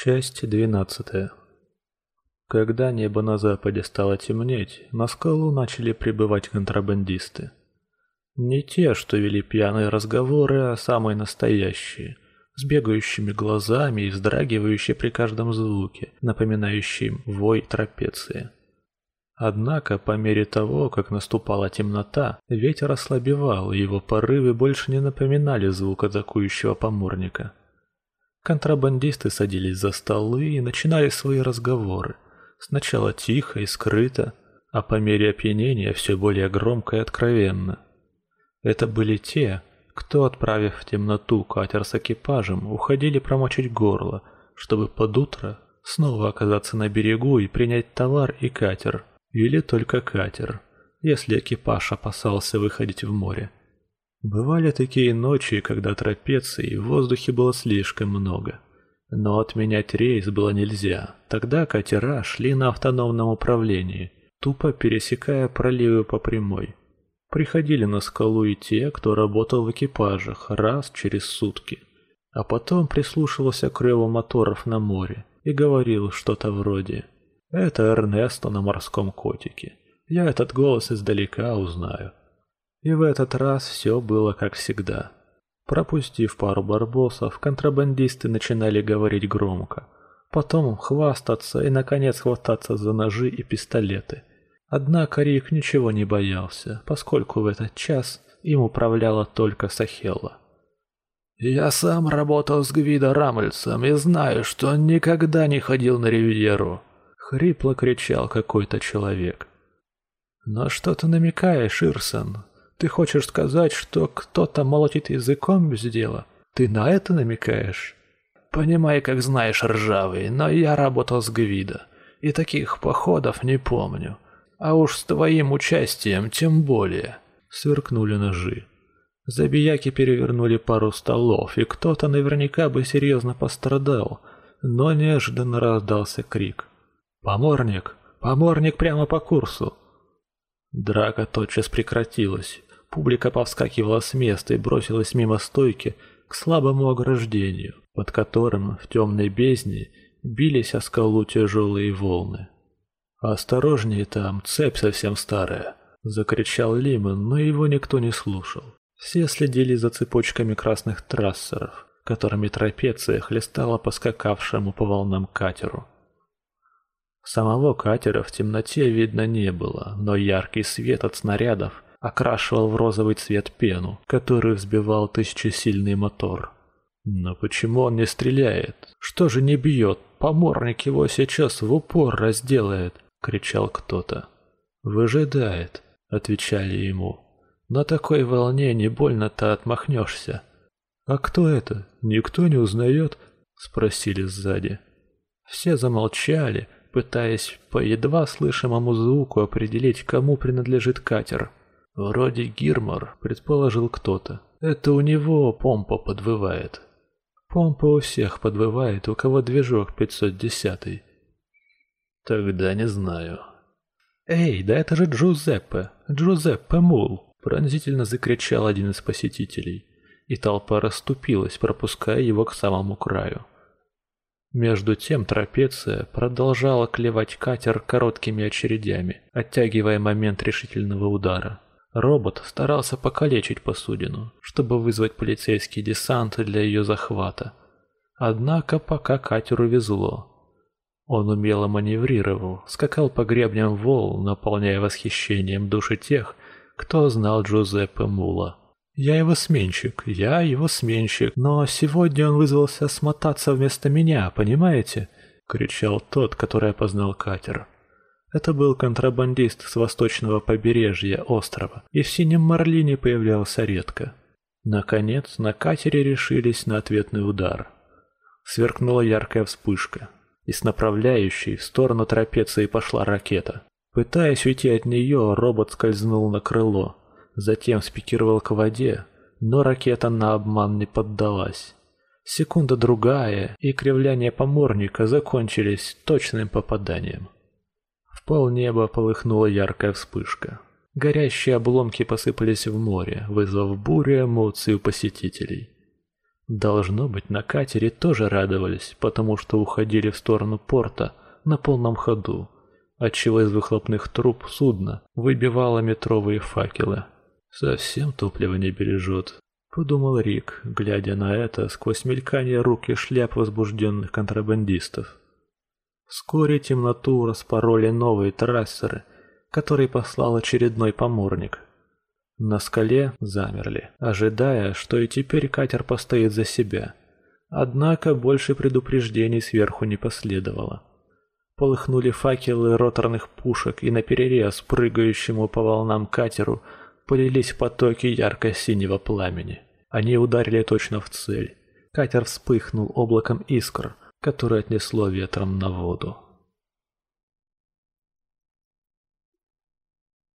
Часть двенадцатая. Когда небо на западе стало темнеть, на скалу начали прибывать контрабандисты. Не те, что вели пьяные разговоры, а самые настоящие, с бегающими глазами и вздрагивающие при каждом звуке, напоминающим вой трапеции. Однако, по мере того, как наступала темнота, ветер ослабевал, и его порывы больше не напоминали звук атакующего поморника. Контрабандисты садились за столы и начинали свои разговоры. Сначала тихо и скрыто, а по мере опьянения все более громко и откровенно. Это были те, кто, отправив в темноту катер с экипажем, уходили промочить горло, чтобы под утро снова оказаться на берегу и принять товар и катер, или только катер, если экипаж опасался выходить в море. Бывали такие ночи, когда трапеции в воздухе было слишком много. Но отменять рейс было нельзя. Тогда катера шли на автономном управлении, тупо пересекая проливы по прямой. Приходили на скалу и те, кто работал в экипажах раз через сутки. А потом прислушивался к реву моторов на море и говорил что-то вроде это Эрнесто на морском котике. Я этот голос издалека узнаю. И в этот раз все было как всегда. Пропустив пару барбосов, контрабандисты начинали говорить громко. Потом хвастаться и, наконец, хвататься за ножи и пистолеты. Однако Рик ничего не боялся, поскольку в этот час им управляла только Сахелла. «Я сам работал с Гвидо Рамельсом и знаю, что он никогда не ходил на Ривьеру», Хрипло кричал какой-то человек. «На что ты намекаешь, Ирсон? Ты хочешь сказать, что кто-то молотит языком без дела? Ты на это намекаешь?» «Понимай, как знаешь, ржавый, но я работал с Гвидо, и таких походов не помню. А уж с твоим участием тем более». Сверкнули ножи. Забияки перевернули пару столов, и кто-то наверняка бы серьезно пострадал, но неожиданно раздался крик. «Поморник! Поморник прямо по курсу!» Драка тотчас прекратилась. Публика повскакивала с места и бросилась мимо стойки к слабому ограждению, под которым в темной бездне бились о скалу тяжелые волны. «Осторожнее там, цепь совсем старая!» — закричал Лимон, но его никто не слушал. Все следили за цепочками красных трассеров, которыми трапеция хлестала по скакавшему по волнам катеру. Самого катера в темноте видно не было, но яркий свет от снарядов окрашивал в розовый цвет пену, который взбивал тысячесильный мотор. Но почему он не стреляет? Что же не бьет? Поморник его сейчас в упор разделает, кричал кто-то. Выжидает, отвечали ему. На такой волне не больно-то отмахнешься. А кто это? Никто не узнает? спросили сзади. Все замолчали, пытаясь по едва слышимому звуку определить, кому принадлежит катер. «Вроде Гирмор», — предположил кто-то. «Это у него помпа подвывает». Помпа у всех подвывает, у кого движок 510-й. Тогда не знаю. «Эй, да это же Джузеппе! Джузеппе Мул!» Пронзительно закричал один из посетителей, и толпа расступилась, пропуская его к самому краю. Между тем трапеция продолжала клевать катер короткими очередями, оттягивая момент решительного удара. Робот старался покалечить посудину, чтобы вызвать полицейский десант для ее захвата. Однако пока катеру везло. Он умело маневрировал, скакал по гребням волн, наполняя восхищением души тех, кто знал Джузеппе Мула. Я его сменщик, я его сменщик, но сегодня он вызвался смотаться вместо меня, понимаете? кричал тот, который опознал катер. Это был контрабандист с восточного побережья острова, и в синем марлине появлялся редко. Наконец, на катере решились на ответный удар. Сверкнула яркая вспышка, и с направляющей в сторону трапеции пошла ракета. Пытаясь уйти от нее, робот скользнул на крыло, затем спикировал к воде, но ракета на обман не поддалась. Секунда другая, и кривляния поморника закончились точным попаданием. Полнеба полыхнула яркая вспышка. Горящие обломки посыпались в море, вызвав бурю эмоций у посетителей. Должно быть, на катере тоже радовались, потому что уходили в сторону порта на полном ходу, отчего из выхлопных труб судна выбивало метровые факелы. Совсем топливо не бережет, подумал Рик, глядя на это сквозь мелькание рук и шляп возбужденных контрабандистов. Вскоре темноту распороли новые трассеры, которые послал очередной поморник. На скале замерли, ожидая, что и теперь катер постоит за себя. Однако больше предупреждений сверху не последовало. Полыхнули факелы роторных пушек, и на перерез прыгающему по волнам катеру полились потоки ярко-синего пламени. Они ударили точно в цель. Катер вспыхнул облаком искр, которое отнесло ветром на воду.